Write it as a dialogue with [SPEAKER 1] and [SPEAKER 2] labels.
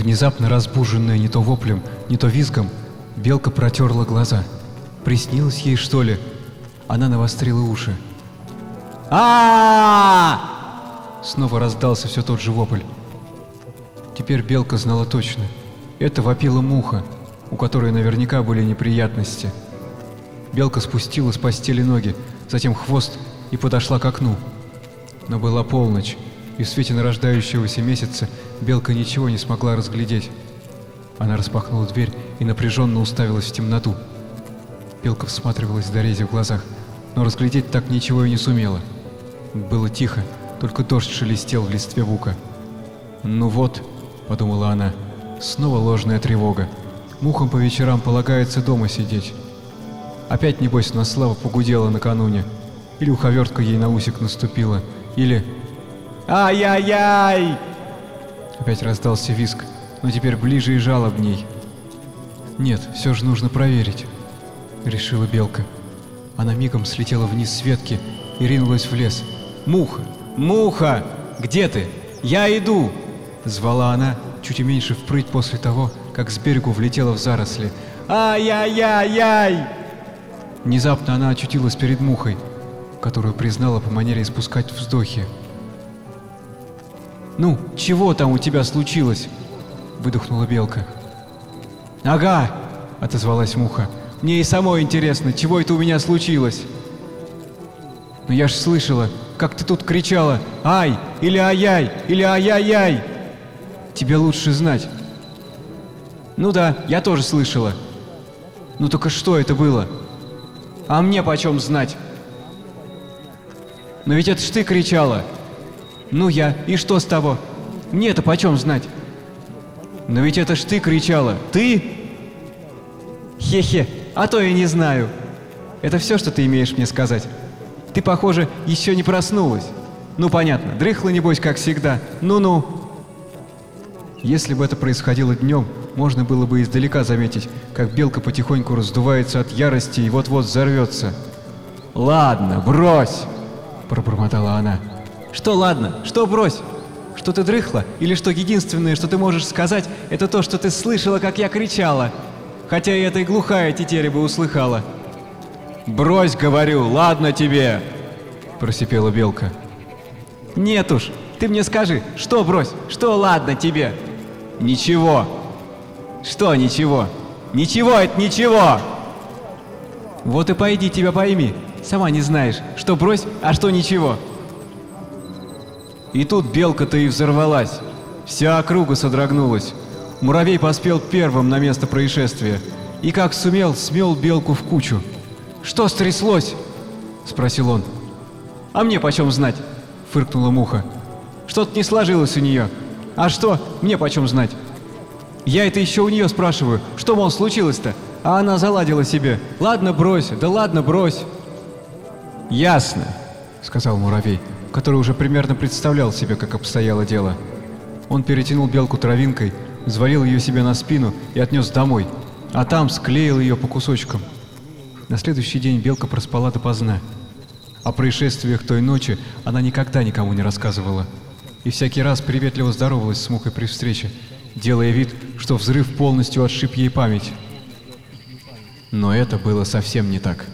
[SPEAKER 1] Внезапно разбуженная не то воплем, не то визгом, белка протерла глаза. Приснилось ей, что ли? Она навострила уши. а Снова раздался все тот же вопль. Теперь белка знала точно. Это вопила муха, у которой наверняка были неприятности. Белка спустила с постели ноги, затем хвост и подошла к окну. Но была полночь, и в свете нарождающегося месяца белка ничего не смогла разглядеть. Она распахнула дверь и напряженно уставилась в темноту. Белка всматривалась в дорези в глазах, но разглядеть так ничего и не сумела. Было тихо, только дождь шелестел в листве бука. «Ну вот», — подумала она, — «снова ложная тревога. Мухам по вечерам полагается дома сидеть». Опять, небось, на славу погудела накануне. Или уховертка ей на усик наступила, или... «Ай-яй-яй!» Опять раздался виск, но теперь ближе и жалобней. «Нет, все же нужно проверить», — решила Белка. Она мигом слетела вниз с ветки и ринулась в лес. «Муха! Муха! Где ты? Я иду!» Звала она, чуть меньше впрыть после того, как с берегу влетела в заросли. «Ай-яй-яй-яй!» Внезапно она очутилась перед мухой, которую признала по манере испускать вздохи. «Ну, чего там у тебя случилось?» — выдохнула белка. «Ага!» — отозвалась муха. «Мне и самой интересно, чего это у меня случилось?» «Но я ж слышала, как ты тут кричала «Ай!» или «Ай-яй!» или «Ай-яй-яй!» Тебе лучше знать. Ну да, я тоже слышала. Ну только что это было?» А мне почем знать? Но ведь это ж ты кричала. Ну я, и что с того? Мне-то почем знать? Но ведь это ж ты кричала. Ты? Хе-хе, а то я не знаю. Это все, что ты имеешь мне сказать? Ты, похоже, еще не проснулась. Ну понятно, дрыхла небось, как всегда. Ну-ну. Если бы это происходило днем, можно было бы издалека заметить, как белка потихоньку раздувается от ярости и вот-вот взорвется. «Ладно, брось!» – пробормотала она. «Что ладно? Что брось? Что ты дрыхла? Или что единственное, что ты можешь сказать, это то, что ты слышала, как я кричала? Хотя и эта глухая тетеря бы услыхала». «Брось, говорю, ладно тебе!» – просипела белка. «Нет уж, ты мне скажи, что брось, что ладно тебе?» «Ничего!» Что ничего? Ничего это ничего! Вот и пойди тебя пойми. Сама не знаешь, что брось, а что ничего. И тут белка-то и взорвалась. Вся округа содрогнулась. Муравей поспел первым на место происшествия. И как сумел, смел белку в кучу. «Что стряслось?» — спросил он. «А мне почем знать?» — фыркнула муха. «Что-то не сложилось у нее. А что, мне почем знать?» Я это еще у нее спрашиваю, что, мол, случилось-то? А она заладила себе. Ладно, брось, да ладно, брось. Ясно, сказал муравей, который уже примерно представлял себе, как обстояло дело. Он перетянул белку травинкой, взвалил ее себе на спину и отнес домой, а там склеил ее по кусочкам. На следующий день белка проспала допоздна. О происшествиях той ночи она никогда никому не рассказывала. И всякий раз приветливо здоровалась с Мукой при встрече, делая вид, что взрыв полностью отшиб ей память. Но это было совсем не так.